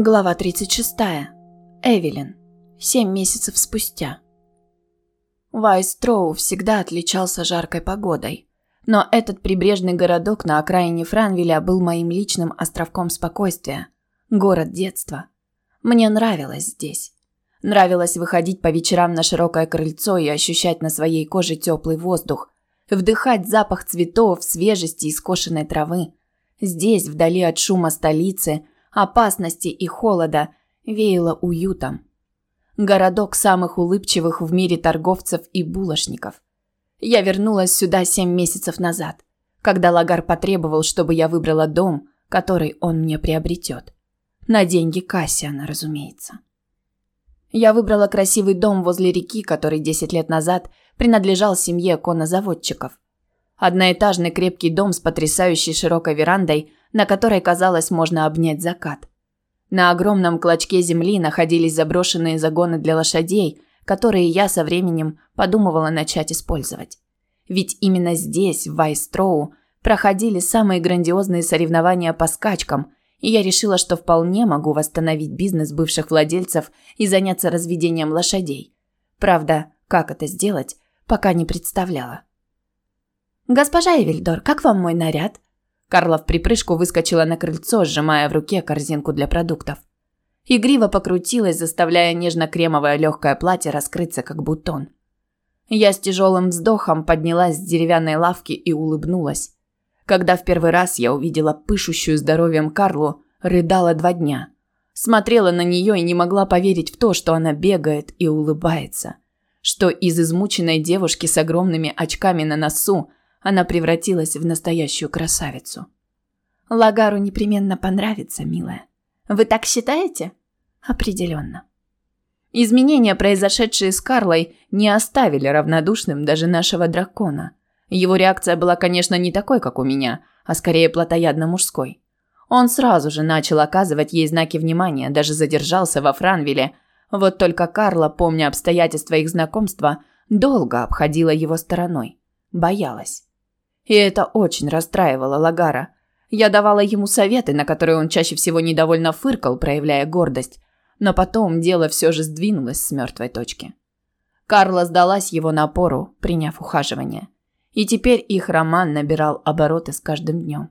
Глава 36. Эвелин. Семь месяцев спустя. Вайстроу всегда отличался жаркой погодой. Но этот прибрежный городок на окраине Франвиля был моим личным островком спокойствия. Город детства. Мне нравилось здесь. Нравилось выходить по вечерам на широкое крыльцо и ощущать на своей коже теплый воздух. Вдыхать запах цветов, свежести и скошенной травы. Здесь, вдали от шума столицы – опасности и холода веяло уютом. Городок самых улыбчивых в мире торговцев и булочников. Я вернулась сюда семь месяцев назад, когда Лагар потребовал, чтобы я выбрала дом, который он мне приобретет. На деньги Кассиана, разумеется. Я выбрала красивый дом возле реки, который 10 лет назад принадлежал семье коннозаводчиков. Одноэтажный крепкий дом с потрясающей широкой верандой на которой, казалось, можно обнять закат. На огромном клочке земли находились заброшенные загоны для лошадей, которые я со временем подумывала начать использовать. Ведь именно здесь, в Вайстроу, проходили самые грандиозные соревнования по скачкам, и я решила, что вполне могу восстановить бизнес бывших владельцев и заняться разведением лошадей. Правда, как это сделать, пока не представляла. «Госпожа Эвельдор, как вам мой наряд?» Карла в припрыжку выскочила на крыльцо, сжимая в руке корзинку для продуктов. Игриво покрутилась, заставляя нежно-кремовое легкое платье раскрыться, как бутон. Я с тяжелым вздохом поднялась с деревянной лавки и улыбнулась. Когда в первый раз я увидела пышущую здоровьем Карлу, рыдала два дня. Смотрела на нее и не могла поверить в то, что она бегает и улыбается. Что из измученной девушки с огромными очками на носу она превратилась в настоящую красавицу. Лагару непременно понравится, милая. Вы так считаете? Определенно. Изменения, произошедшие с Карлой, не оставили равнодушным даже нашего дракона. Его реакция была, конечно, не такой, как у меня, а скорее плотоядно-мужской. Он сразу же начал оказывать ей знаки внимания, даже задержался во Франвиле. Вот только Карла, помня обстоятельства их знакомства, долго обходила его стороной. Боялась. И это очень расстраивало Лагара. Я давала ему советы, на которые он чаще всего недовольно фыркал, проявляя гордость. Но потом дело все же сдвинулось с мертвой точки. Карла сдалась его напору, приняв ухаживание. И теперь их роман набирал обороты с каждым днем.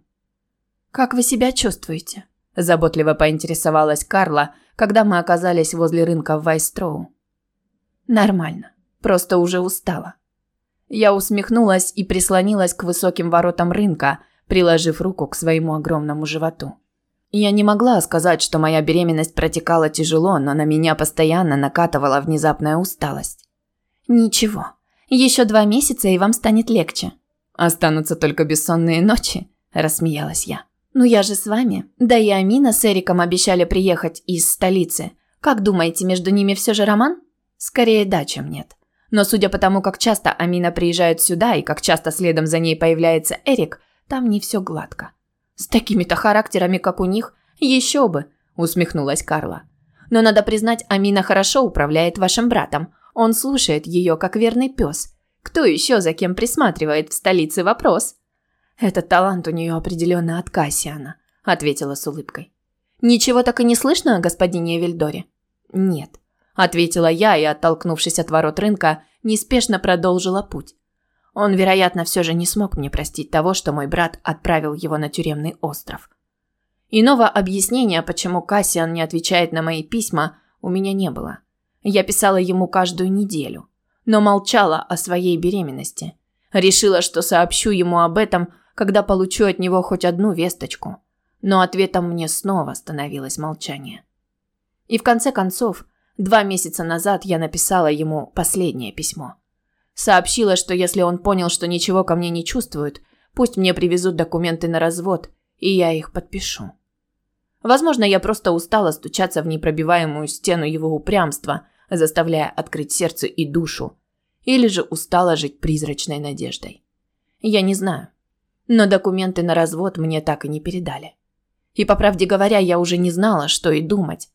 «Как вы себя чувствуете?» – заботливо поинтересовалась Карла, когда мы оказались возле рынка в Вайстроу. «Нормально. Просто уже устала», я усмехнулась и прислонилась к высоким воротам рынка, приложив руку к своему огромному животу. Я не могла сказать, что моя беременность протекала тяжело, но на меня постоянно накатывала внезапная усталость. «Ничего. Еще два месяца, и вам станет легче». «Останутся только бессонные ночи», – рассмеялась я. «Ну я же с вами. Да и Амина с Эриком обещали приехать из столицы. Как думаете, между ними все же роман?» «Скорее да, чем нет. Но судя по тому, как часто Амина приезжает сюда и как часто следом за ней появляется Эрик, там не все гладко. С такими-то характерами, как у них, еще бы, усмехнулась Карла. Но надо признать, Амина хорошо управляет вашим братом. Он слушает ее, как верный пес. Кто еще за кем присматривает в столице вопрос? Этот талант у нее определенно от Кассиана, ответила с улыбкой. Ничего так и не слышно о господине Вильдоре? Нет ответила я и, оттолкнувшись от ворот рынка, неспешно продолжила путь. Он, вероятно, все же не смог мне простить того, что мой брат отправил его на тюремный остров. Иного объяснения, почему Кассиан не отвечает на мои письма, у меня не было. Я писала ему каждую неделю, но молчала о своей беременности. Решила, что сообщу ему об этом, когда получу от него хоть одну весточку. Но ответом мне снова становилось молчание. И в конце концов, Два месяца назад я написала ему последнее письмо. Сообщила, что если он понял, что ничего ко мне не чувствует, пусть мне привезут документы на развод, и я их подпишу. Возможно, я просто устала стучаться в непробиваемую стену его упрямства, заставляя открыть сердце и душу, или же устала жить призрачной надеждой. Я не знаю. Но документы на развод мне так и не передали. И по правде говоря, я уже не знала, что и думать.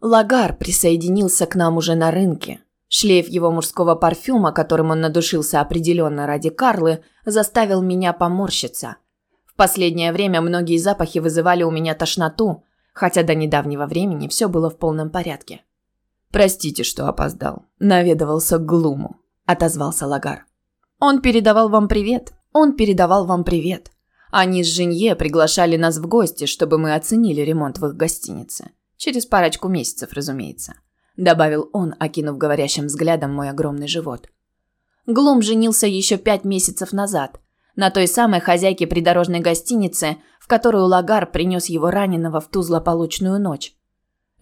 Лагар присоединился к нам уже на рынке. Шлейф его мужского парфюма, которым он надушился определенно ради Карлы, заставил меня поморщиться. В последнее время многие запахи вызывали у меня тошноту, хотя до недавнего времени все было в полном порядке. «Простите, что опоздал», – наведывался к Глуму, – отозвался Лагар. «Он передавал вам привет. Он передавал вам привет. Они с Женье приглашали нас в гости, чтобы мы оценили ремонт в их гостинице. Через парочку месяцев, разумеется», – добавил он, окинув говорящим взглядом мой огромный живот. Глум женился еще пять месяцев назад на той самой хозяйке придорожной гостиницы, в которую Лагар принес его раненого в ту злополучную ночь.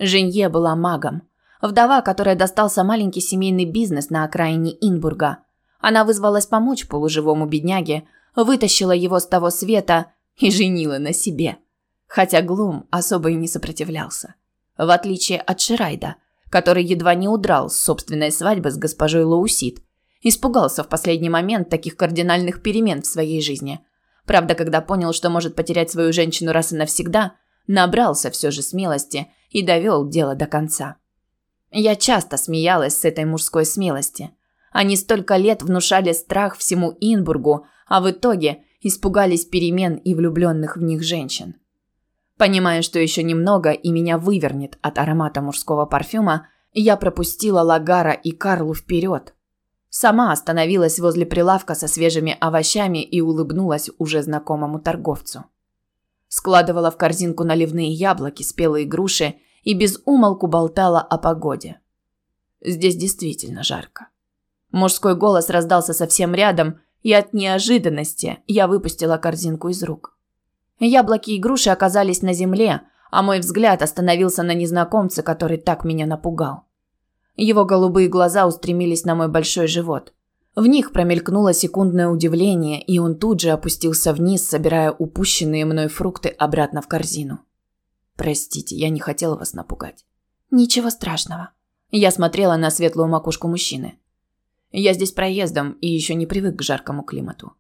Женье была магом – Вдова, которая достался маленький семейный бизнес на окраине Инбурга. Она вызвалась помочь полуживому бедняге, вытащила его с того света и женила на себе. Хотя Глум особо и не сопротивлялся. В отличие от Ширайда, который едва не удрал с собственной свадьбы с госпожой Лоусит. Испугался в последний момент таких кардинальных перемен в своей жизни. Правда, когда понял, что может потерять свою женщину раз и навсегда, набрался все же смелости и довел дело до конца. Я часто смеялась с этой мужской смелости. Они столько лет внушали страх всему Инбургу, а в итоге испугались перемен и влюбленных в них женщин. Понимая, что еще немного и меня вывернет от аромата мужского парфюма, я пропустила Лагара и Карлу вперед. Сама остановилась возле прилавка со свежими овощами и улыбнулась уже знакомому торговцу. Складывала в корзинку наливные яблоки, спелые груши и без умолку болтала о погоде. Здесь действительно жарко. Мужской голос раздался совсем рядом, и от неожиданности я выпустила корзинку из рук. Яблоки и груши оказались на земле, а мой взгляд остановился на незнакомце, который так меня напугал. Его голубые глаза устремились на мой большой живот. В них промелькнуло секундное удивление, и он тут же опустился вниз, собирая упущенные мной фрукты обратно в корзину. Простите, я не хотела вас напугать. Ничего страшного. Я смотрела на светлую макушку мужчины. Я здесь проездом и еще не привык к жаркому климату.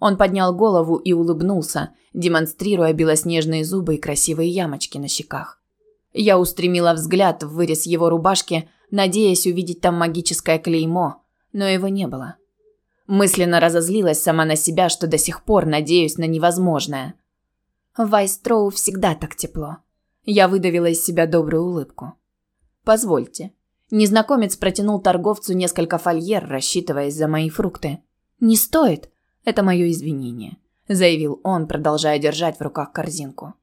Он поднял голову и улыбнулся, демонстрируя белоснежные зубы и красивые ямочки на щеках. Я устремила взгляд в вырез его рубашки, надеясь увидеть там магическое клеймо, но его не было. Мысленно разозлилась сама на себя, что до сих пор надеюсь на невозможное. Вайстроу всегда так тепло. Я выдавила из себя добрую улыбку. Позвольте. Незнакомец протянул торговцу несколько фольер, рассчитываясь за мои фрукты. Не стоит. Это мое извинение, заявил он, продолжая держать в руках корзинку.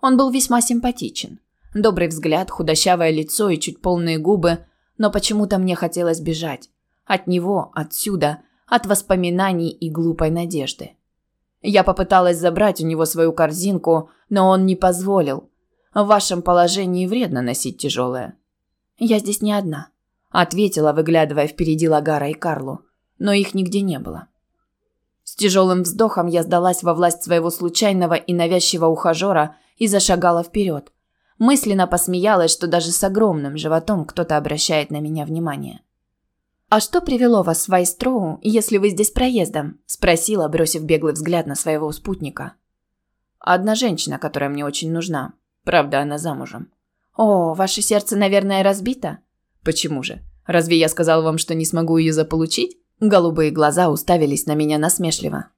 Он был весьма симпатичен. Добрый взгляд, худощавое лицо и чуть полные губы, но почему-то мне хотелось бежать от него, отсюда, от воспоминаний и глупой надежды. Я попыталась забрать у него свою корзинку, но он не позволил, в вашем положении вредно носить тяжелое». «Я здесь не одна», – ответила, выглядывая впереди Лагара и Карлу. Но их нигде не было. С тяжелым вздохом я сдалась во власть своего случайного и навязчивого ухажера и зашагала вперед. Мысленно посмеялась, что даже с огромным животом кто-то обращает на меня внимание. «А что привело вас в Вайстроу, если вы здесь проездом?» – спросила, бросив беглый взгляд на своего спутника. «Одна женщина, которая мне очень нужна. Правда, она замужем. О, ваше сердце, наверное, разбито? Почему же? Разве я сказал вам, что не смогу ее заполучить? Голубые глаза уставились на меня насмешливо.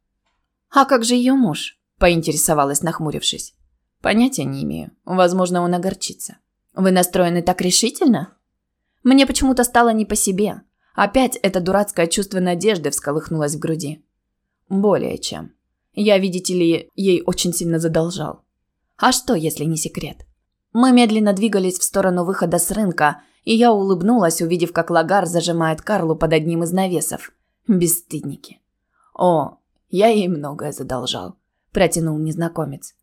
А как же ее муж? поинтересовалась, нахмурившись. Понятия не имею. Возможно, он огорчится. Вы настроены так решительно? Мне почему-то стало не по себе. Опять это дурацкое чувство надежды всколыхнулось в груди. Более чем. Я, видите ли, ей очень сильно задолжал. А что, если не секрет? Мы медленно двигались в сторону выхода с рынка, и я улыбнулась, увидев, как Лагар зажимает Карлу под одним из навесов. Бесстыдники. О, я ей многое задолжал, протянул незнакомец.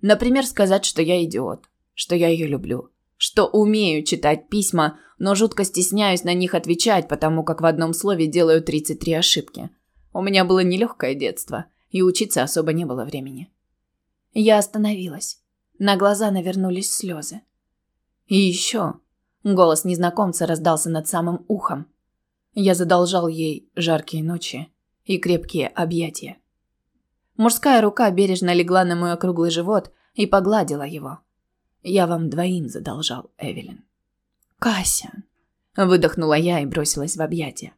Например, сказать, что я идиот, что я ее люблю, что умею читать письма, но жутко стесняюсь на них отвечать, потому как в одном слове делаю 33 ошибки. У меня было нелегкое детство, и учиться особо не было времени. Я остановилась. На глаза навернулись слезы. И еще голос незнакомца раздался над самым ухом. Я задолжал ей жаркие ночи и крепкие объятия. Мужская рука бережно легла на мой округлый живот и погладила его. Я вам двоим задолжал, Эвелин. Кася, выдохнула я и бросилась в объятия.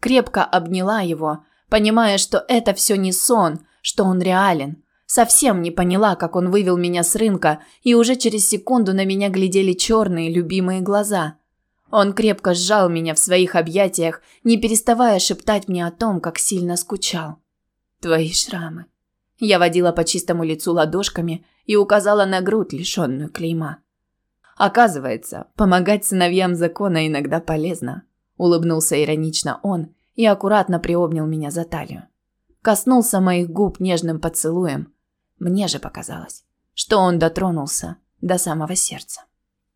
Крепко обняла его, понимая, что это все не сон, что он реален, Совсем не поняла, как он вывел меня с рынка, и уже через секунду на меня глядели черные любимые глаза. Он крепко сжал меня в своих объятиях, не переставая шептать мне о том, как сильно скучал. Твои шрамы. Я водила по чистому лицу ладошками и указала на грудь, лишенную клейма. Оказывается, помогать сыновьям закона иногда полезно. Улыбнулся иронично он и аккуратно приобнял меня за талию. Коснулся моих губ нежным поцелуем. Мне же показалось, что он дотронулся до самого сердца.